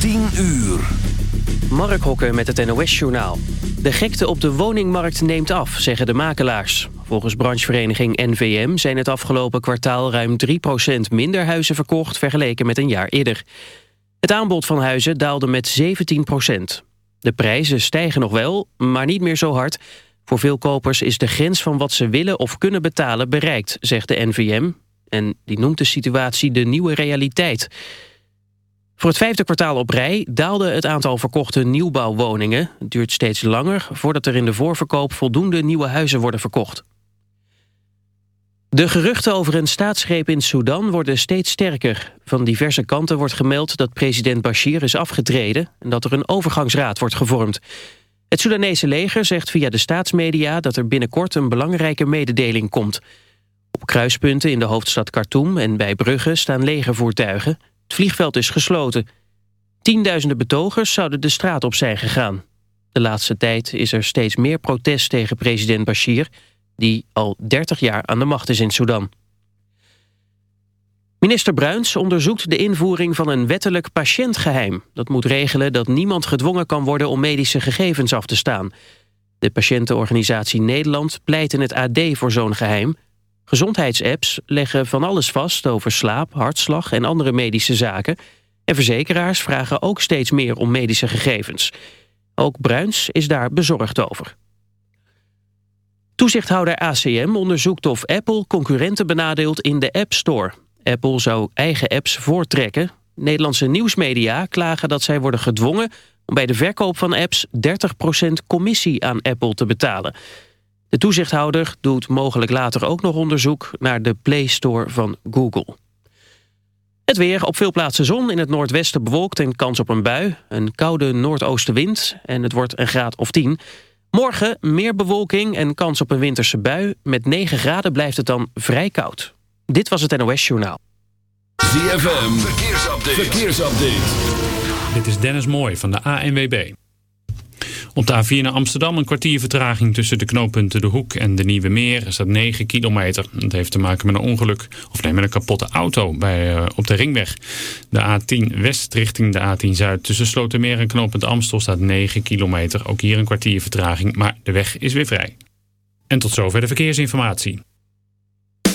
10 uur. Mark Hokker met het NOS-journaal. De gekte op de woningmarkt neemt af, zeggen de makelaars. Volgens branchevereniging NVM zijn het afgelopen kwartaal... ruim 3% minder huizen verkocht vergeleken met een jaar eerder. Het aanbod van huizen daalde met 17% De prijzen stijgen nog wel, maar niet meer zo hard. Voor veel kopers is de grens van wat ze willen of kunnen betalen bereikt, zegt de NVM. En die noemt de situatie de nieuwe realiteit... Voor het vijfde kwartaal op rij daalde het aantal verkochte nieuwbouwwoningen. Het duurt steeds langer voordat er in de voorverkoop voldoende nieuwe huizen worden verkocht. De geruchten over een staatsgreep in Sudan worden steeds sterker. Van diverse kanten wordt gemeld dat president Bashir is afgetreden... en dat er een overgangsraad wordt gevormd. Het Soedanese leger zegt via de staatsmedia... dat er binnenkort een belangrijke mededeling komt. Op kruispunten in de hoofdstad Khartoum en bij Brugge staan legervoertuigen... Het vliegveld is gesloten. Tienduizenden betogers zouden de straat op zijn gegaan. De laatste tijd is er steeds meer protest tegen president Bashir... die al 30 jaar aan de macht is in Sudan. Minister Bruins onderzoekt de invoering van een wettelijk patiëntgeheim. Dat moet regelen dat niemand gedwongen kan worden om medische gegevens af te staan. De patiëntenorganisatie Nederland pleit in het AD voor zo'n geheim... Gezondheidsapps leggen van alles vast over slaap, hartslag en andere medische zaken. En verzekeraars vragen ook steeds meer om medische gegevens. Ook Bruins is daar bezorgd over. Toezichthouder ACM onderzoekt of Apple concurrenten benadeelt in de App Store. Apple zou eigen apps voortrekken. Nederlandse nieuwsmedia klagen dat zij worden gedwongen om bij de verkoop van apps 30% commissie aan Apple te betalen. De toezichthouder doet mogelijk later ook nog onderzoek naar de Play Store van Google. Het weer, op veel plaatsen zon, in het noordwesten bewolkt en kans op een bui. Een koude noordoostenwind en het wordt een graad of 10. Morgen meer bewolking en kans op een winterse bui. Met 9 graden blijft het dan vrij koud. Dit was het NOS Journaal. ZFM, verkeersupdate. verkeersupdate. Dit is Dennis Mooij van de ANWB. Op de A4 naar Amsterdam een kwartier vertraging tussen de knooppunten De Hoek en de Nieuwe Meer. Er staat 9 kilometer. Dat heeft te maken met een ongeluk, of nee, met een kapotte auto bij, uh, op de ringweg. De A10 West richting de A10 Zuid tussen Slotermeer en knooppunt Amstel staat 9 kilometer. Ook hier een kwartier vertraging, maar de weg is weer vrij. En tot zover de verkeersinformatie.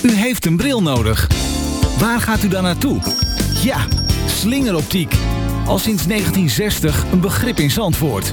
U heeft een bril nodig. Waar gaat u dan naartoe? Ja, slingeroptiek. Al sinds 1960 een begrip in Zandvoort.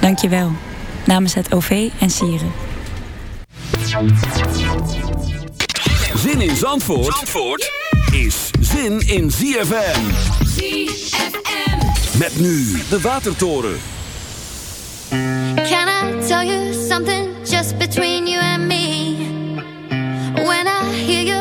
Dankjewel. Namens het OV en Sieren. Zin in Zandvoort, Zandvoort yeah! is zin in ZFM. ZFM. Met nu de Watertoren. Can I tell you something just between you and me? When I hear you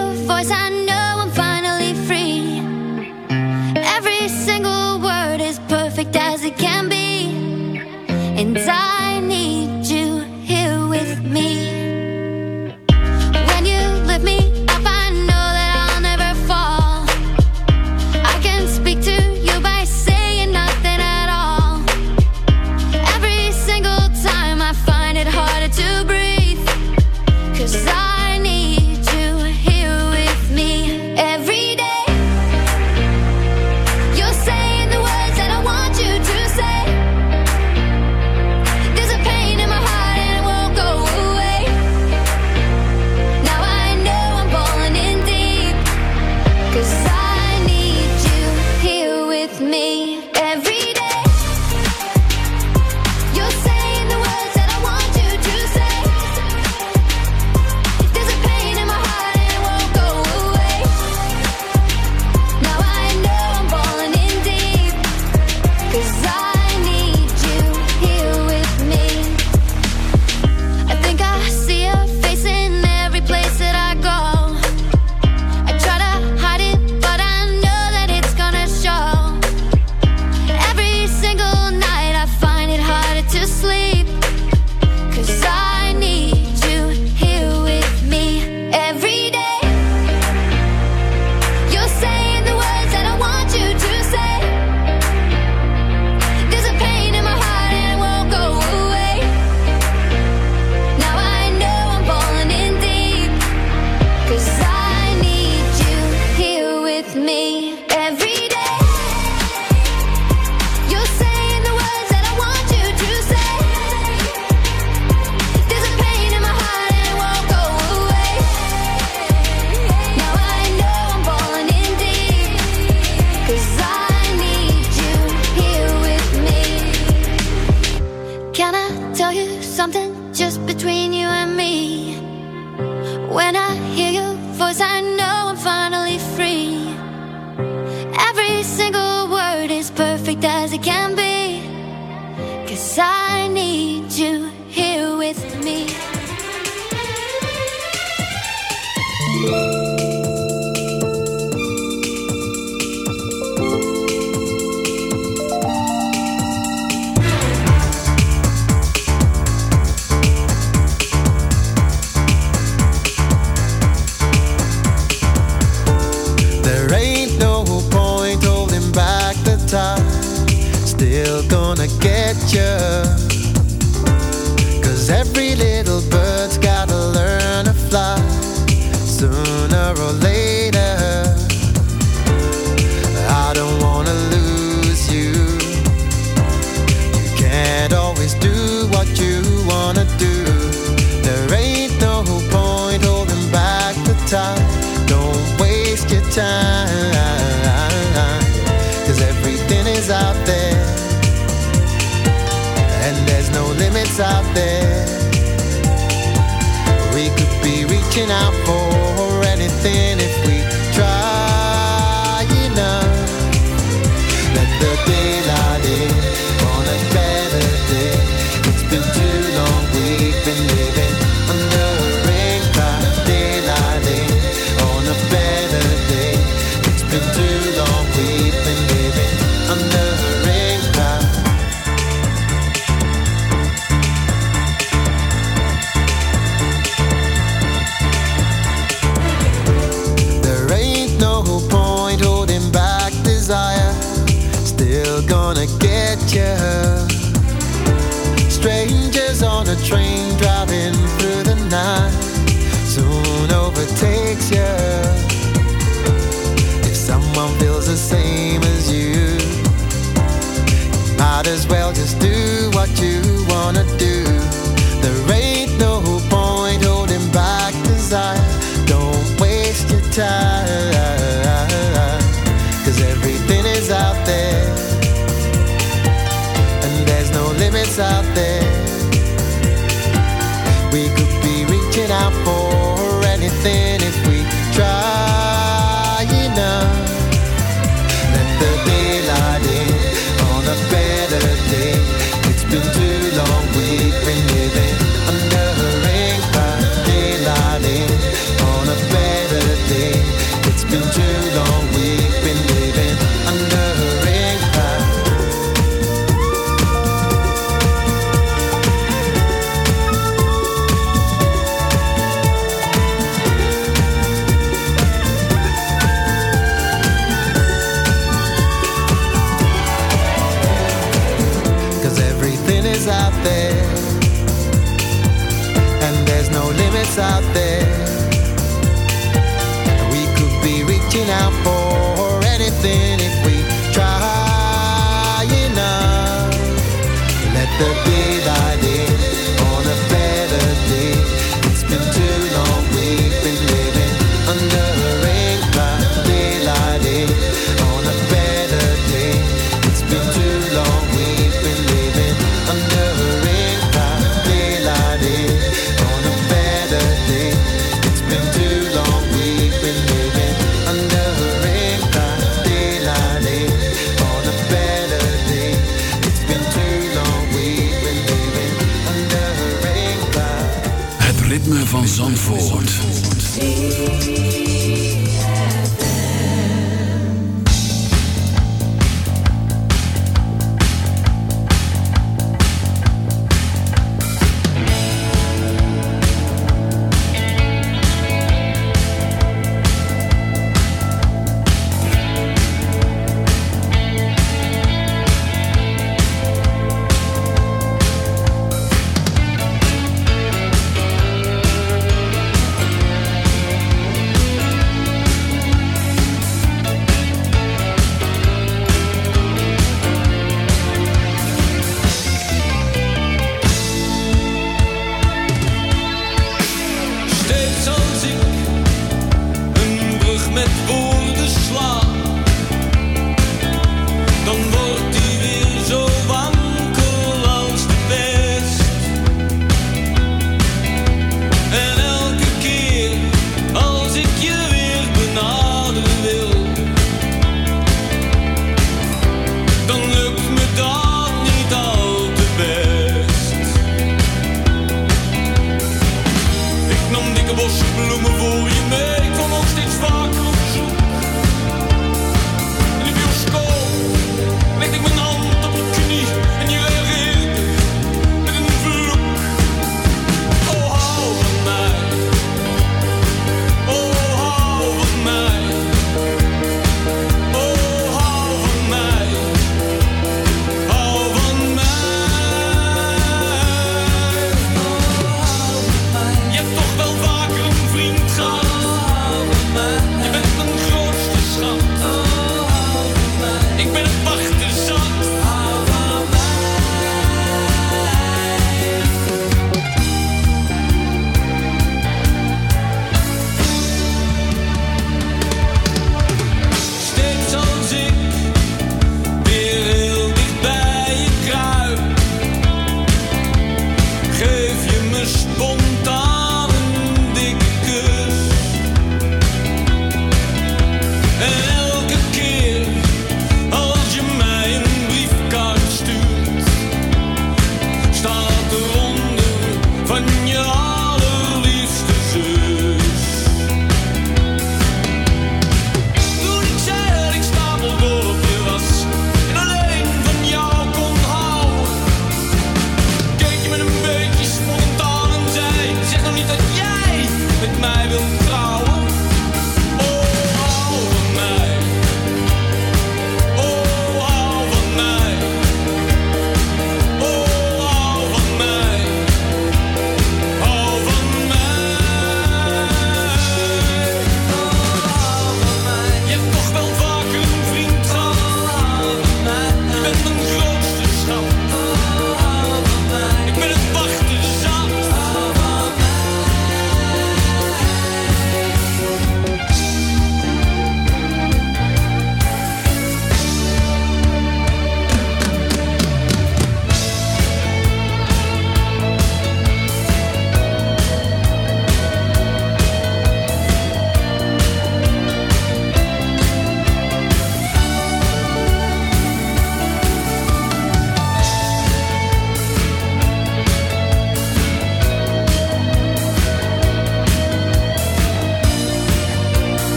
time.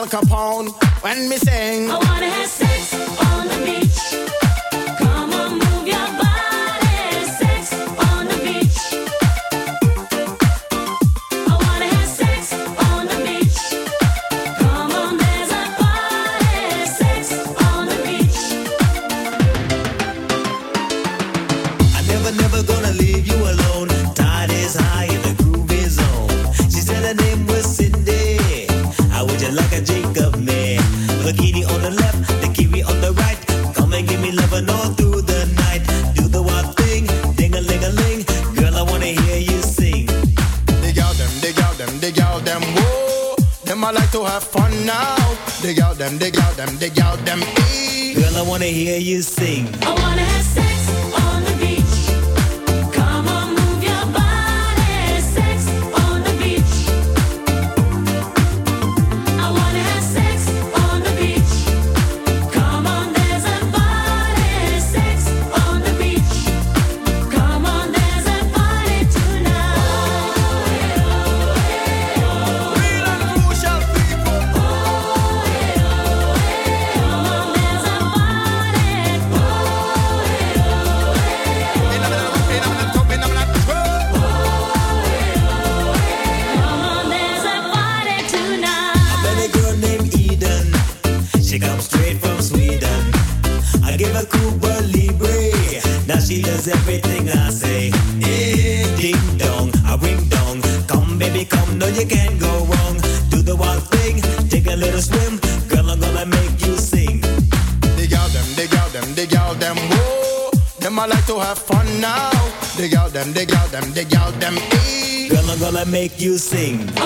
Al Capone. When me say make you sing.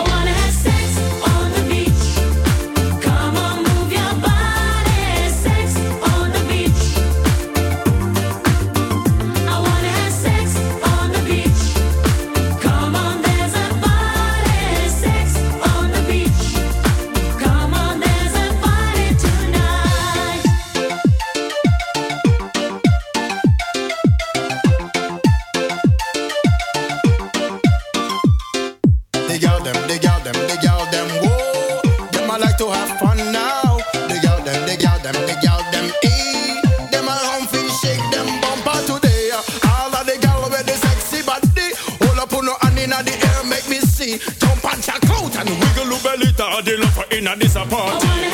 for inner disappointment.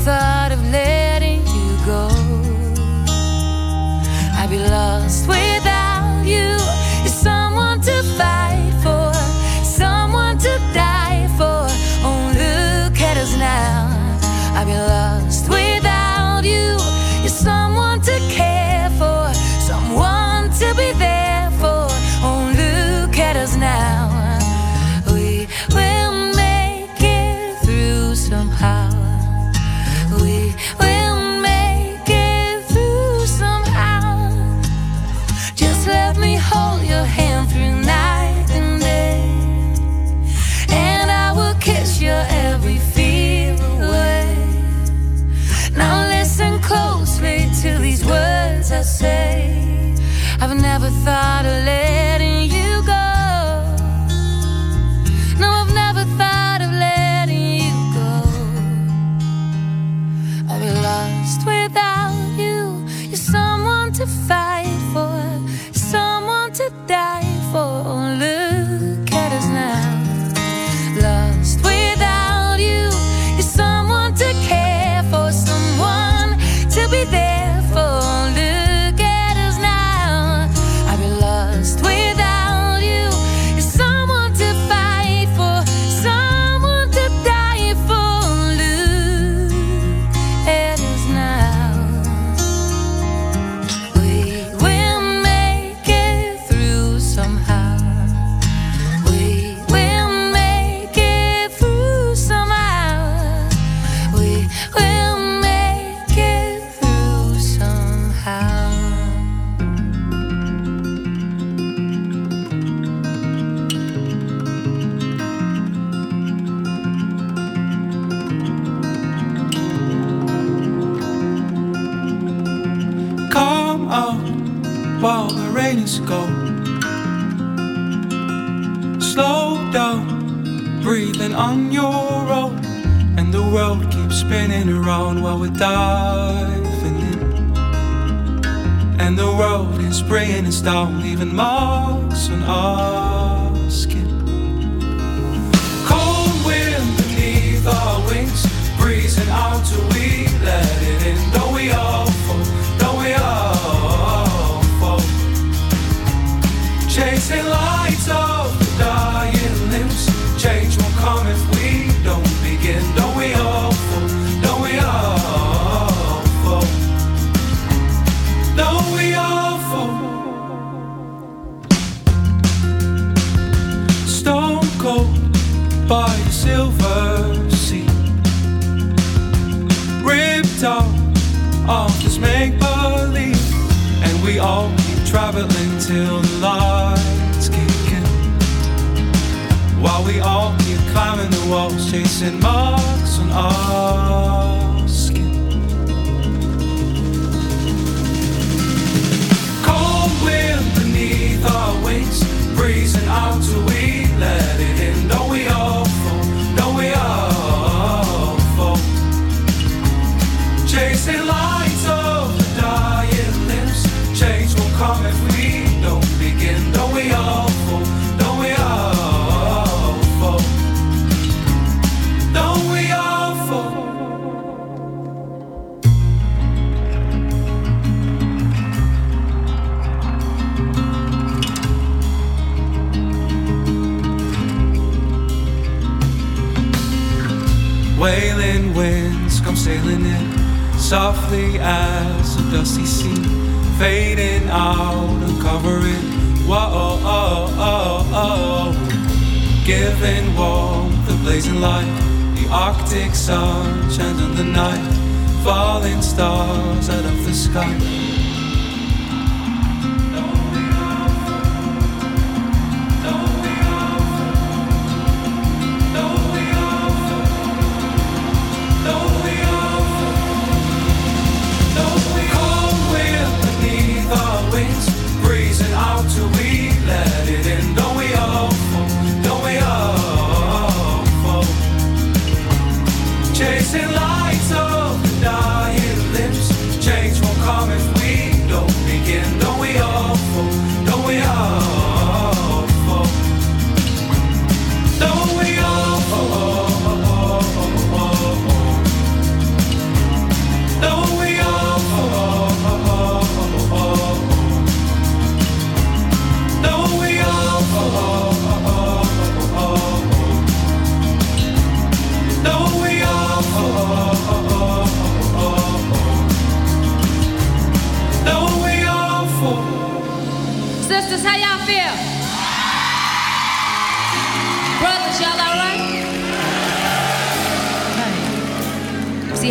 far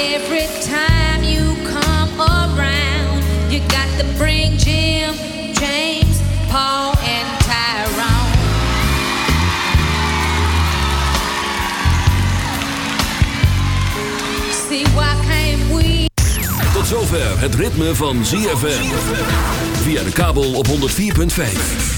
Every time you come around, you got to bring Jim, James, Paul, and Tyrone. See why can't we? Tot zover het ritme van ZFM. Via de kabel op 104.5.